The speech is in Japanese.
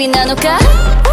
遊なのか？